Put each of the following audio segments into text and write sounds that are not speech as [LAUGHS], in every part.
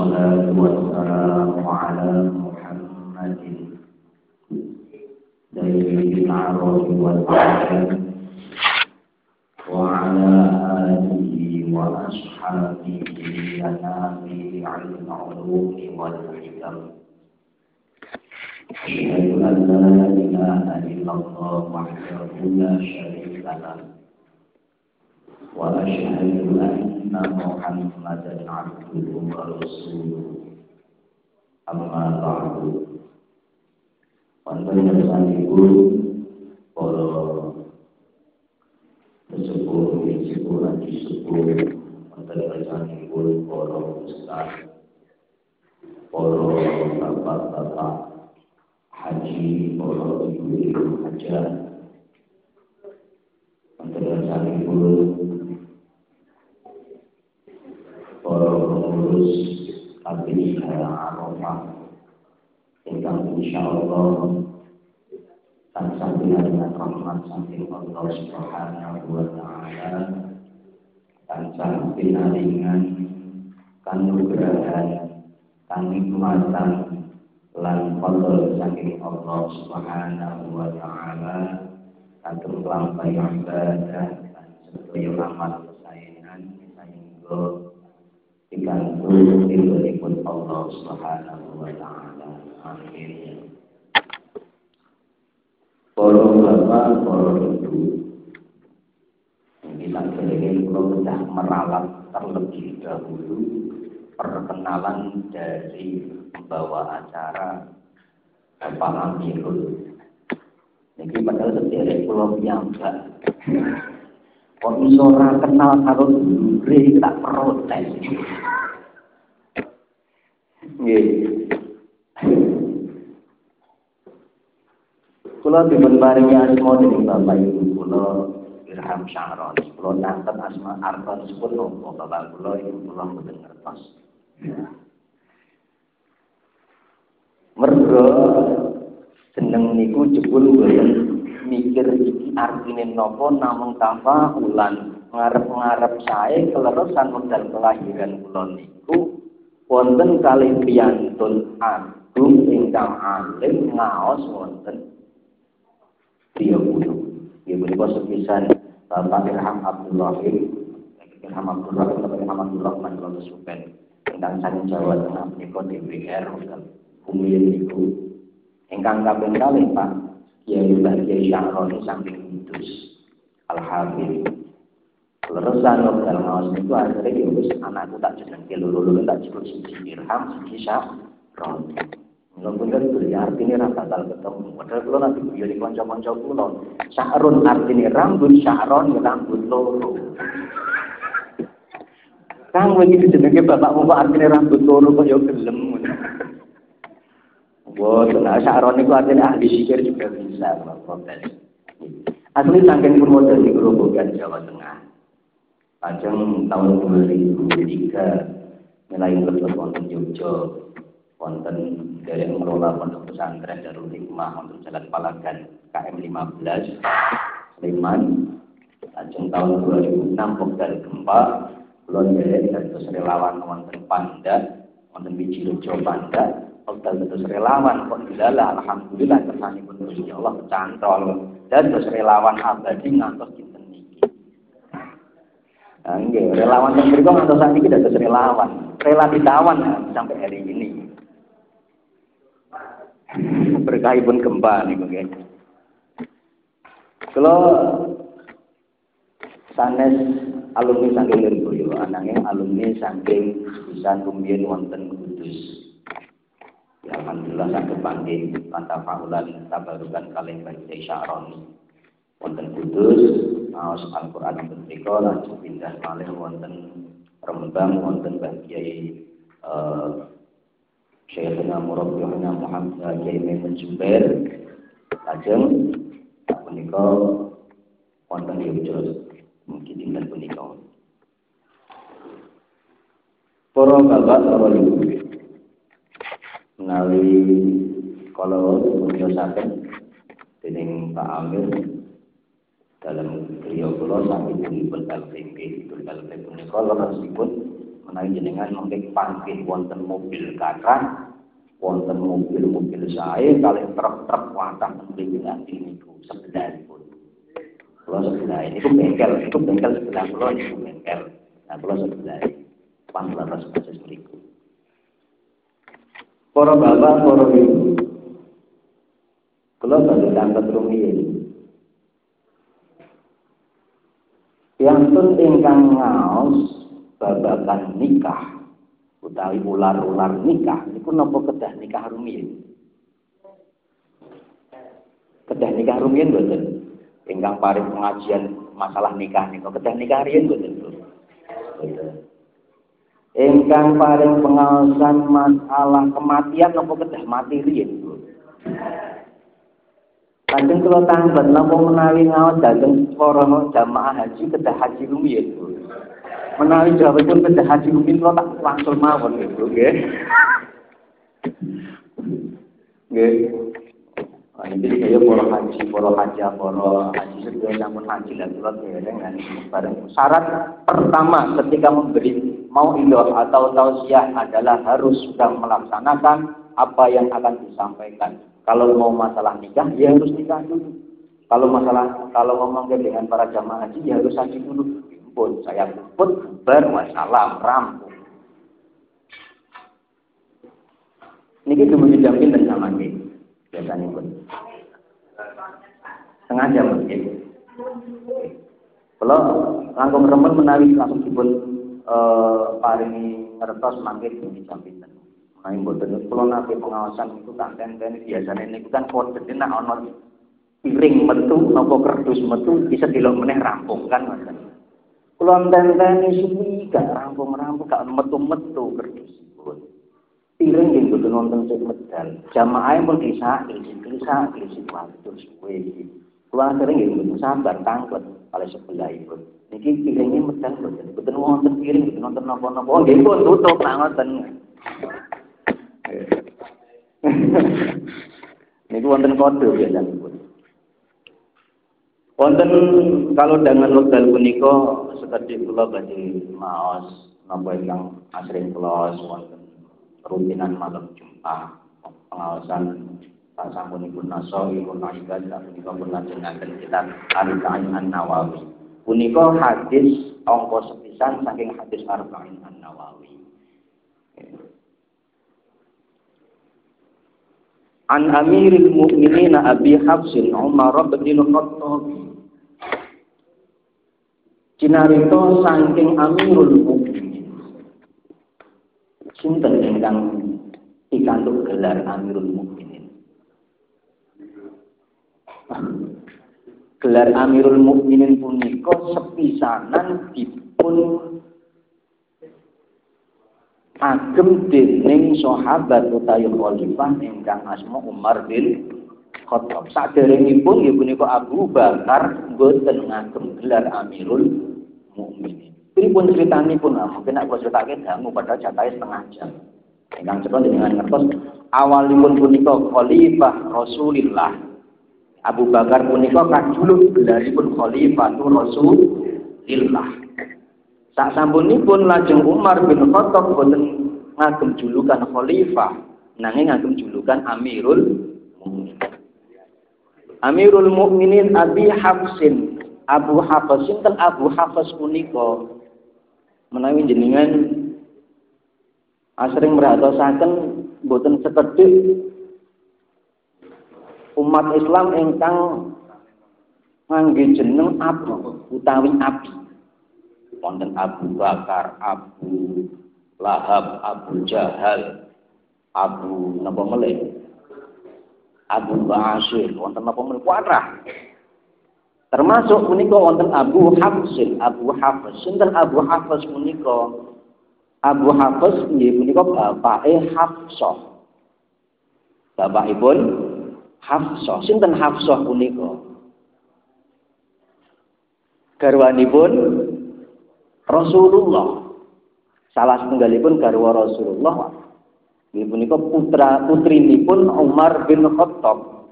والصلاة والسلام على محمد سيد العرب والعجم وعلى آله وأصحابه ينابيع العلوم والحكم. أشهد أن لا إله إلا الله وحده لا شريك له. وأشهد أن محمدا عبده ورسوله أما بعد Wonten ibu para sesepuh sesepuh lagi sepuh wonten ibu para ustaz para bapak-bapak haji para ibu-ibu hajar KPIH Arafah ingkang insyaallah tansah dengan rahmat saking Allah Subhanahu wa taala tansah pinaringan kanugrahan kanikmatan lan fadl saking Allah Subhanahu wa taala kagem lampah ibadah dan sedaya amal kesayangan sehingga digantung ilmu Allah Subhanahu wa taala Amin. Para bapak, para ibu, ini sebenarnya kalau sudah meralat terlebih dahulu perkenalan dari pembawa acara Bapak Amirul. Jadi padahal sebenarnya pulau piyambak. Kok iso kenal kalau dulu tak protes. Nggih. Kula dipun paringi asma dening Bapak Ibu kula Irham Syahron. Kula nanten asma Arfan sepun nopo Bapak kula ibu kula mboten ngertos. Mergo jeneng niku jebul mboten mikir iki artine napa namung tanpa ulan. Ngarep-ngarep sae keleresan wekdal kelahiran kula niku wonten kalih piyantun agung ingkang alim ngaos wonten. Dia bunuh. Dia menika sepisan Bapak Irham Abdullah Irham Abdullah atau Irham Abdullah Mandola Supen tentang sang Jawa Tengah menika DPR bumi niku. Ingkang kaping kalih Pak Kiai Mbah Kiai Syahroni saking Kudus Al-Habib Leresan wekdal ngawas niku akhirnya ya wis anakku tak jenengke loro-loro tak cukup siji Irham siji Syahroni Walaupun kan beli artinya ra bakal ketemu. Padahal kalau nanti beliau di konco-konco kulo. Syahrun artinya rambut, syahron ya rambut loro. Kang wingi jenenge bapakmu kok artinya rambut loro kok ya gelem. Wah, nah syahron itu artinya ahli sikir juga bisa protes. Asli saking Purwodadi Grobogan Jawa Tengah. Pajang tahun 2003 nilai meletus wonten Jogja wonten dari mengelola pondok pesantren Darul Hikmah untuk Jalan Palagan KM 15 Sleman lajeng tahun 2006 wekdal gempa kulon dari dados relawan wonten Panda wonten Wijirejo Panda wekdal dados relawan kok dilala alhamdulillah kersanipun Gusti Allah kecantol dados relawan abadi ngantos dinten niki Nah, relawan yang berikut ngantos saat ini dados relawan, rela ditawan sampai hari ini berkahipun gempa nih nggih. Kalau sanes alumni saking Lirboyo, ananging alumni saking jurusan rumiyin wonten Kudus. Saged panggih pantafaulan tabarukan kalih baca Sya'roni. Wonten Kudus, maos Al-Qur'an punika lajeng pindah malih wonten Rembang wonten Mbah Kiai eh, Syekhna Murabbihna Muhammad Kiai Maimun Zubair lajeng punika wonten Yogyakarta mungkin dinten punika Para bapak para ibu menawi kalau menyosaken dening Pak Amir dalam beliau kula sami pun LPP itu LPP punika lerasipun menawi jenengan mungkin pangkih wonten mobil kakak wonten mobil-mobil saya kali truk-truk watah mriki nganti niku sebelahipun kula sebelah ini itu bengkel itu bengkel sebelah kula niku bengkel. Nah kula sebelah persis mriku para bapak para ibu. Kula badhe tangkat rumiyin yang ingkang ngaos babakan nikah utawi ular-ular nikah. Niku napa kedah nikah rumiyin kedah nikah rumiyin mboten? Ingkang paring pengajian masalah nikah niku. Kedah nikah riyen mboten ingkang paring pengawasan masalah kematian napa kedah mati riyen Lajeng kula tanglet napa menawi ngaos dhateng para jamaah haji kedah haji rumiyin menawi jawabipun kedah haji mungkin kalau tak langsung mawon gitu nggih. Nggih. Nah, ini saya para haji, para haji, para haji sedaya namun haji dan surat dengan bareng. Syarat pertama ketika memberi mau atau tausiah adalah harus sudah melaksanakan apa yang akan disampaikan. Kalau mau masalah nikah, ya harus nikah dulu. Kalau masalah kalau ngomong dengan para jamaah haji, ya harus haji dulu pun saya pun bubar wassalam rampung niki dulu jam pinten sama nggih biasanya pun setengah jam mungkin kalau langkung remen menawi langsung dipun eh, paringi ngertos mangke di jam pinten menawi mboten kula nate pengawasan itu tak tenten biasanya niku kan kode nak ana piring metu napa kerdus metu bisa dilok meneh rampung kan mas Kulon tenteni suwi gak rampung-rampung gak metu-metu kerjasipun. Piring yang kudu nonton sing medal. Jamaah pun disaki, disa sing waktu suwe. Kula sering kudu sabar tangklet kali sebelah ibu. Niki piringnya medal mboten. Mboten wonten piring mboten nonton napa-napa. Oh nggih pun tutup nak ngoten. [LAUGHS] Niku wonten kode biasanya. Wonten kalau dengan lokal punika seperti kula badhe maos napa ingkang asring kula wonten rutinan malam Jumat pengawasan Pak samunipun naso ibu naikan dan punika pun lajengaken kita Arba'in An-Nawawi. Punika hadis angka sepisan saking hadis Arba'in An-Nawawi. An Amiril Mukminin Abi Hafsin Umar bin Khattab Cinarito saking Amirul Mukminin. Sinten ingkang pikantuk gelar Amirul Mukminin. Gelar Amirul Mukminin punika sepisanan dipun agem dening sahabat utawi khalifah ingkang asma Umar bin Khattab. Saderengipun nggih punika Abu Bakar boten ngagem gelar Amirul mukminin. Pripun critanipun ah, mungkin aku critake dangu pada jatahe setengah jam. Ingkang cepet dengan ngertos awalipun punika khalifah Rasulillah. Abu Bakar punika kajuluk gelaripun tu Rasulillah. Sak sampunipun lajeng Umar bin Khattab boten ngagem julukan khalifah, nanging ngagem julukan Amirul Mukminin. Amirul Mukminin Abi Hafsin Abu Hafaz sinten Abu Hafaz punika menawi jenengan asring merhatosaken boten sekedhik umat Islam ingkang ngangge jeneng Abu utawi Abi wonten Abu Bakar, Abu Lahab, Abu Jahal, Abu napa melih? Abu Basir, wonten napa melih kuatrah. Termasuk punika wonten Abu Hafsin, Abu Hafs. Sinten Abu Hafs punika? Abu Hafs nggih punika bapake Hafsah. Bapakipun Hafsah. Sinten Hafsah punika? Garwanipun Rasulullah. Salah setunggalipun garwa Rasulullah. Nggih punika putra putrinipun Umar bin Khattab.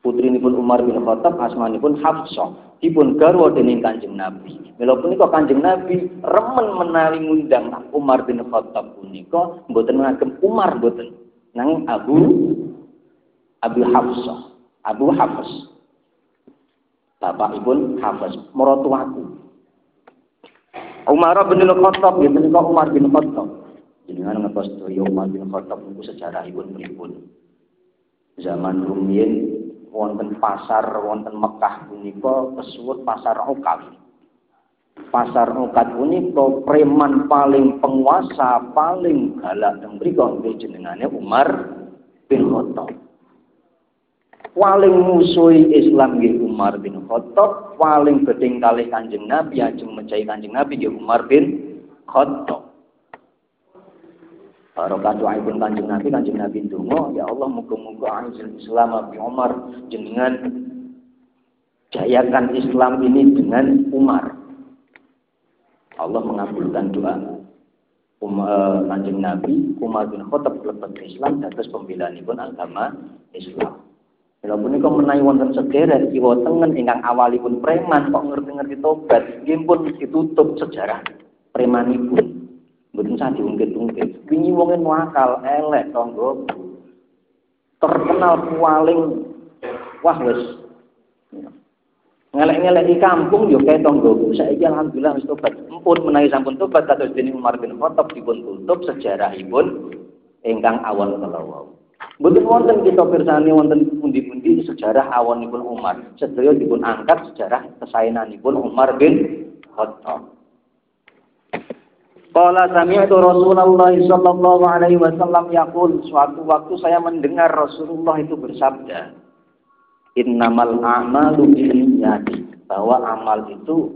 Putrinipun Umar bin Khattab asmanipun Hafsah. Dipun garwa dening Kanjeng Nabi. Mila punika Kanjeng Nabi remen menawi ngundang Umar bin Khattab punika mboten ngagem Umar mboten. Nanging Abu Abu Hafsah. Abu Hafs. Bapakipun Hafs, maratuwaku. Umar bin Khattab, ya menika Umar bin Khattab. Jenengan ngertos sedaya Umar bin Khattab niku sejarahipun pripun. Zaman rumiyin wonten pasar wonten Mekah punika kesuwut pasar Ukaf. Pasar Ukat punika preman paling penguasa, paling galak teng mriku jenengane Umar bin Khattab paling musuhi Islam nggih Umar bin Khattab, paling beding kalih Kanjeng Nabi ajeng mecahi Kanjeng Nabi nggih Umar bin Khattab. Barokah doaipun Kanjeng Nabi, Kanjeng Nabi ndonga, ya Allah muga-muga aizil Islam bi Umar jenengan jayakan Islam ini dengan Umar. Allah mengabulkan doa um, uh, Kanjeng Nabi Umar bin Khattab lebet Islam dados pembelanipun agama Islam. Bila punika menawi wonten sedherek kiwa tengen ingkang awalipun preman kok ngerti-ngerti tobat, nggih pun ditutup sejarah premanipun. Mboten usah diungkit-ungkit. Wingi wong akal elek tangga. Terkenal paling wah wis ngelek-ngelek di kampung yo kae tanggaku saiki alhamdulillah wis tobat empun menawi sampun tobat kados dening Umar bin Khattab dipun tutup sejarahipun ingkang awal kalawau Mboten wonten kita pirsani wonten sejarah awonipun Umar. Sedaya dipun angkat sejarah kesaenanipun Umar bin Khattab. Qala sami'tu Rasulullah sallallahu alaihi wasallam yaqul suatu waktu saya mendengar Rasulullah itu bersabda Innamal a'malu binniyati bahwa amal itu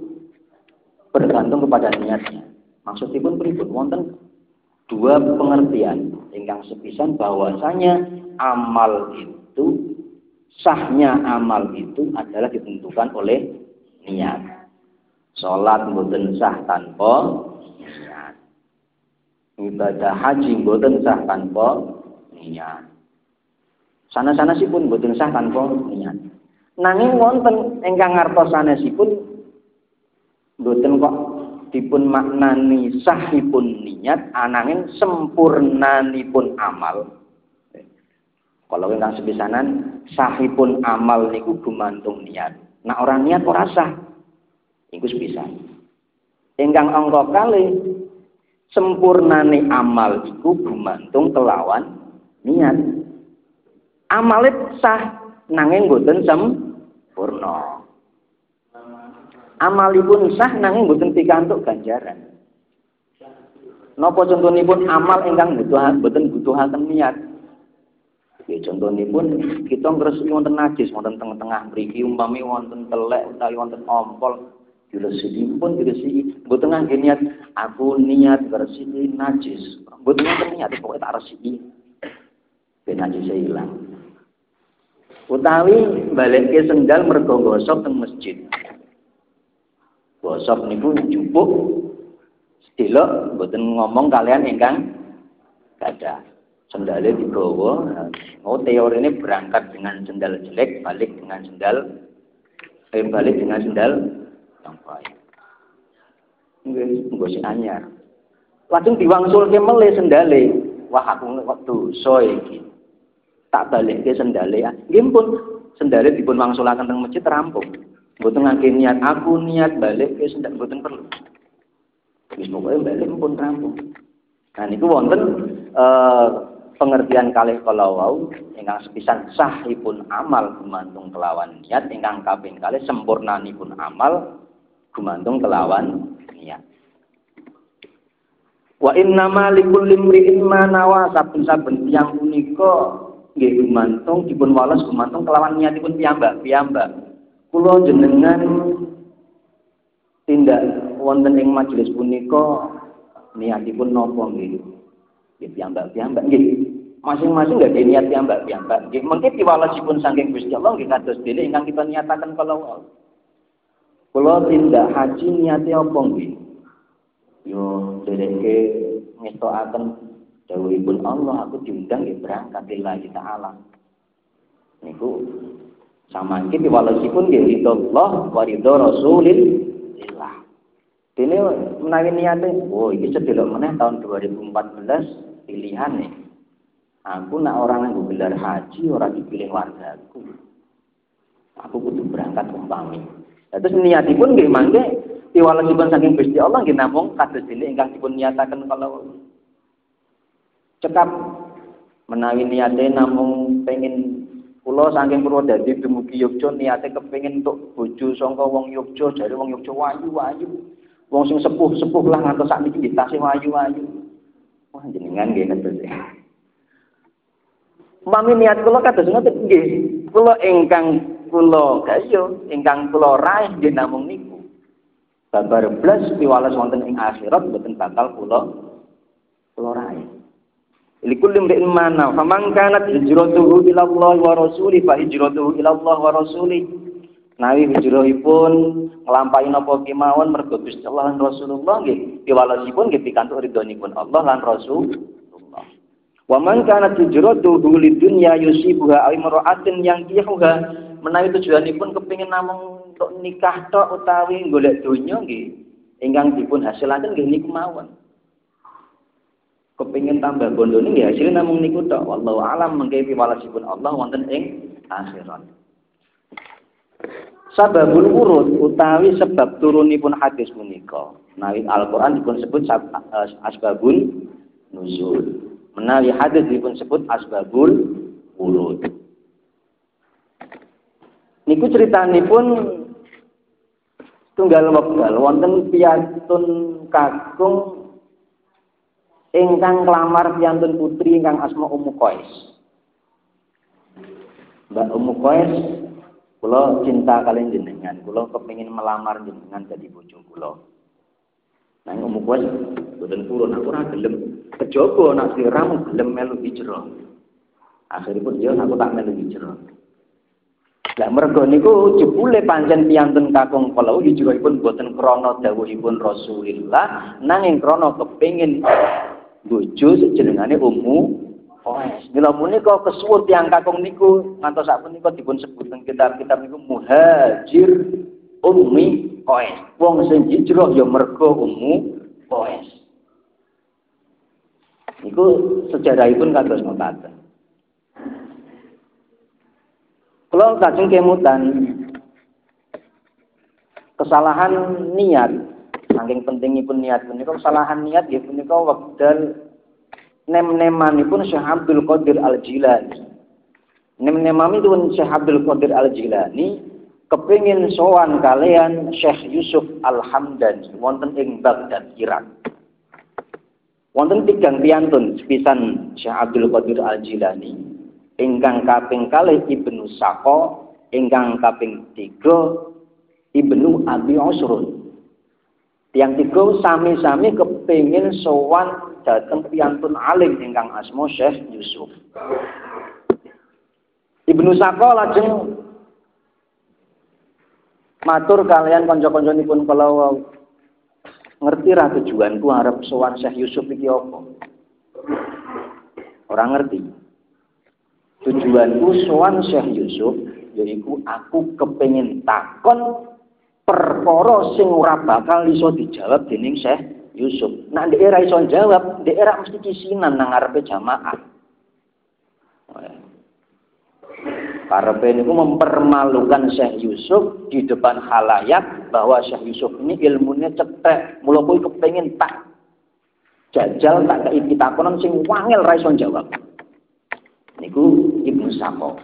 bergantung kepada niatnya. Maksudnya pun pripun wonten dua pengertian ingkang sepisan bahwasanya amal itu sahnya amal itu adalah ditentukan oleh niat. Salat mboten sah tanpa niat. Ibadah haji mboten sah tanpa niat. Sana-sana pun mboten sah tanpa niat. Nanging wonten ingkang ngartos sanesipun mboten kok dipun maknani sahipun niat anangin sempurnanipun amal kalau ingkang sepisanan sahipun amal niku gumantung niat nah orang niat ora sah iku sepisan ingkang angka kali sempurnane amal iku gumantung kelawan niat amalit sah nanging boten sempurna amalipun sah nanging mboten pikantuk ganjaran. Napa contonipun amal ingkang butuh mboten butuhaken niat. Ya contonipun kita ngresiki wonten najis wonten tengah-tengah mriki umpami wonten telek utawi wonten ompol diresiki pun diresiki mboten ngangge niat aku niat ngresiki najis. Mboten ngangge niat pokoke tak resiki. Ben najis ilang. Utawi balik sendal mergo gosok teng masjid. Bosok niku jupuk sedilok mboten ngomong kalian ingkang kada. Sendalnya dibawa, oh teori ini berangkat dengan sendal jelek, balik dengan sendal, eh, balik dengan sendal yang baik. Nggak sing anyar. Lajeng diwangsulke melih sendale. Wah aku waktu so iki. Tak balik ke sendale. Nggih pun sendale dipun wangsulaken teng masjid rampung. Mboten ngake niat aku niat balik wis ndak mboten perlu. Pokoke balik pun rampung. Nah niku wonten eh, pengertian kalih kala wau ingkang sepisan sahipun amal gumantung kelawan niat ingkang kaping kalih sempurnanipun amal gumantung kelawan niat. Wa inna ma likulli imri'in ma nawa saben-saben tiyang punika nggih gumantung dipun walas gumantung kelawan niatipun piyambak piyambak kula jenengan tindak wonten ing majelis punika niatipun napa nggih? Nggih piyambak-piyambak nggih masing-masing gak ada niat yang mbak piyambak. Mungkin diwalasipun saking Gusti Allah nggih kados dene ingkang kita nyatakan kalau kalau tindak haji niatnya apa nggih? Yo dereke ngestokaken dawuhipun Allah aku diundang nggih berangkat lillahi taala. Niku sama iki walaupun nggih ridho Allah ridho Rasulillah. Dene menawi niate, oh iki sedelok meneh tahun 2014 pilihan nih. Aku nak orang yang gelar haji orang dipilih wargaku. Aku kudu berangkat umpami. Nah, terus niatipun nggih mangke piwalosipun saking Gusti Allah nggih namung kados dene ingkang dipun nyataken kalau cekap menawi niate namung pengen kula saking Purwodadi dumugi Yogya niate kepengin untuk bojo sangka wong Yogya jare wong Yogya wayu-wayu. Wong sing sepuh-sepuh lah ngantos sakniki nggih tasih wayu-wayu. Wah jenengan nggih kados Mami niat kula kados ngoten nggih. Kula ingkang kula gayo, ingkang kula raih nggih namung niku. Babar blas piwales wonten ing akhirat mboten bakal kula kula raih. Likulli imri'in mana faman kanat hijratuhu ila Allah wa rasuli fa hijratuhu ila Allah wa rasuli. Nawi hijrahipun nglampahi napa kemawon mergo Gusti Allah lan Rasulullah nggih piwalesipun nggih pikantuk ridhonipun Allah lan Rasul Wa man kana hijratuhu lidunya yusibuha aw imra'atin yang kihuha menawi tujuanipun kepengin namung untuk nikah tok utawi golek donya nggih ingkang dipun hasilaken nggih niku mawon. Kepengin tambah bondo nggih hasil namung niku tok. Wallahu alam mengke piwalasipun Allah wonten ing akhirat. Sababul urut utawi sebab turunipun hadis punika. Nawi Al-Qur'an dipun sebut asbabun nuzul menawi hadis dipun sebut asbabul wulud. Niku pun tunggal wekdal wonten piyantun kakung ingkang klamar piyantun putri ingkang asma Ummu Qais. Mbak Ummu Qais kula cinta kalian jenengan, kula kepingin melamar jenengan jadi bojo kula. Nang Ummu Qais boten purun aku ora gelem kejaba nak siramu gelem melu hijrah. Akhiripun dia aku tak melu hijrah. Lah mergo niku jebule pancen piyantun kakung kala hijrahipun boten krana dawuhipun Rasulullah nanging krana kepengin bojo jenengane Ummu Qais. Mila menika kesuwun tiyang kakung niku ngantos sak punika dipun sebut kitab-kitab niku muhajir ummi Qais. Wong sing hijrah ya mergo Ummu Qais. Iku sejarahipun kados mekaten. Kalau kajeng kemutan kesalahan niat, saking pentingipun niat punika kesalahan niat ya punika wekdal nem-nemanipun Syekh Abdul Qadir Al-Jilani. Nem-nemamipun Syekh Abdul Qadir Al-Jilani kepingin sowan kalian Syekh Yusuf Al-Hamdani wonten ing Baghdad, Irak. Wonten tigang piantun sepisan Syekh Abdul Qadir Al-Jilani ingkang kaping kalih Ibnu Sako ingkang kaping tiga Ibnu Abi Usrun. Tiang tiga sami-sami kepingin sowan dateng piantun alim ingkang asma Syekh Yusuf. Ibnu Sako lajeng matur kalian kanca-kancanipun kalau ngerti ra tujuanku arep sowan Syekh Yusuf iki apa? Orang ngerti. Tujuanku sowan Syekh Yusuf yaiku aku kepengin takon perkara sing ora bakal iso dijawab dening Syekh Yusuf. Nah, ndek ora iso jawab, ndek ora mesti kisinan nang ngarepe jamaah. Karepe niku mempermalukan Syekh Yusuf di depan halayak bahwa Syekh Yusuf ini ilmunya cetek, mula kuwi kepengin tak jajal tak kei pitakonan sing wangel ra iso jawab. Niku Ibnu Sako.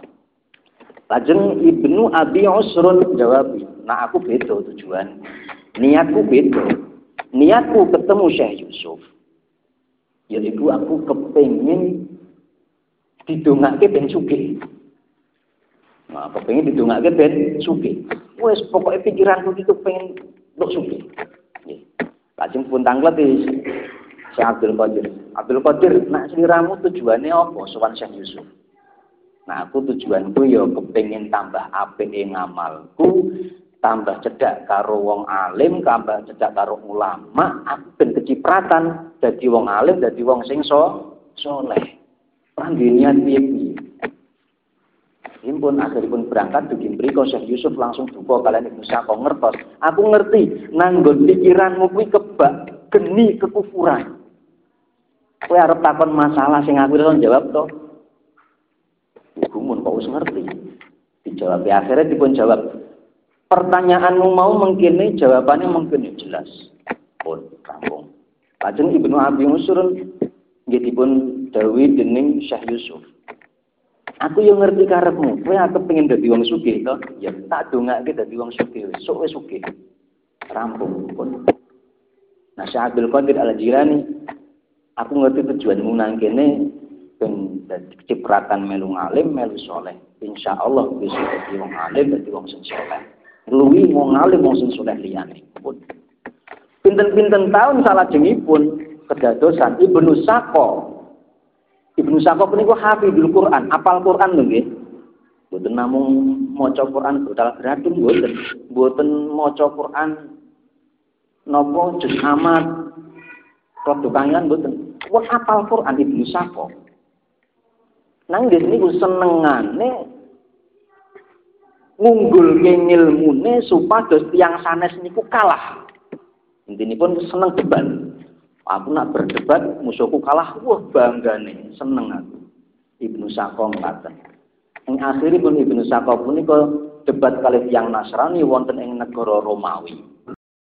Lajeng Ibnu Abi Usrun jawab, "Nah aku beda tujuan. Niatku beda. Niatku ketemu Syekh Yusuf. Yaitu aku kepengin didongake ben sugih. Nah, kepengin didongake ben sugih. Wes pokoknya pikiranku itu pengen untuk sugih. Lajeng pun tanglet Syekh Abdul Qadir. Abdul Qadir, nak seliramu tujuannya apa? Sowan Syekh Yusuf. Nah, aku tujuanku ya kepengin tambah apik ngamalku, tambah cedak karo wong alim, tambah cedak karo ulama, aku ben kecipratan dadi wong alim, dadi wong sing so, soleh. Panggilnya piye Impun akhiripun berangkat dugi mriko Syekh Yusuf langsung duka kalian Ibnu Sako ngertos. Aku ngerti nanggon pikiranmu kuwi kebak geni kekufuran. Kowe arep takon masalah sing aku iso jawab to. Gumun kok wis ngerti. Dijawab akhirnya dipun jawab. Pertanyaanmu mau mungkin jawabannya mungkin jelas. Pun rampung. Lajeng Ibnu Abi Musurun nggih dipun dening Syekh Yusuf. Aku yang ngerti karepmu, kowe aku pengen dadi wong sugih to? Ya tak dongake dadi wong sugih, sok wis sugih. Rampung pun. Nah, Syekh Abdul Qadir Al-Jilani, aku ngerti tujuanmu nang kene ben cipratan melu ngalim, melu soleh. Insya Allah bisa dadi wong alim, dadi wong sing soleh. Luwi wong alim wong sing soleh liyane. Pun. Pinten-pinten tahun salah jengipun kedadosan Ibnu Sako Ibnu Sakop niku hafizul Quran, apal Quran lho nggih. Mboten namung maca Quran brutal gradun mboten. Mboten maca Quran napa juz amat Rodo kangen mboten. Wong apal Quran Ibnu Sakop. Nang nggih niku senengane ngunggulke ilmune supados tiyang sanes niku kalah. Intinipun seneng debat. Aku nak berdebat, musuhku kalah, wah bangga nih, seneng aku. Ibnu Sako ngaten. Ing pun Ibnu Sako punika debat kali yang Nasrani wonten ing negara Romawi.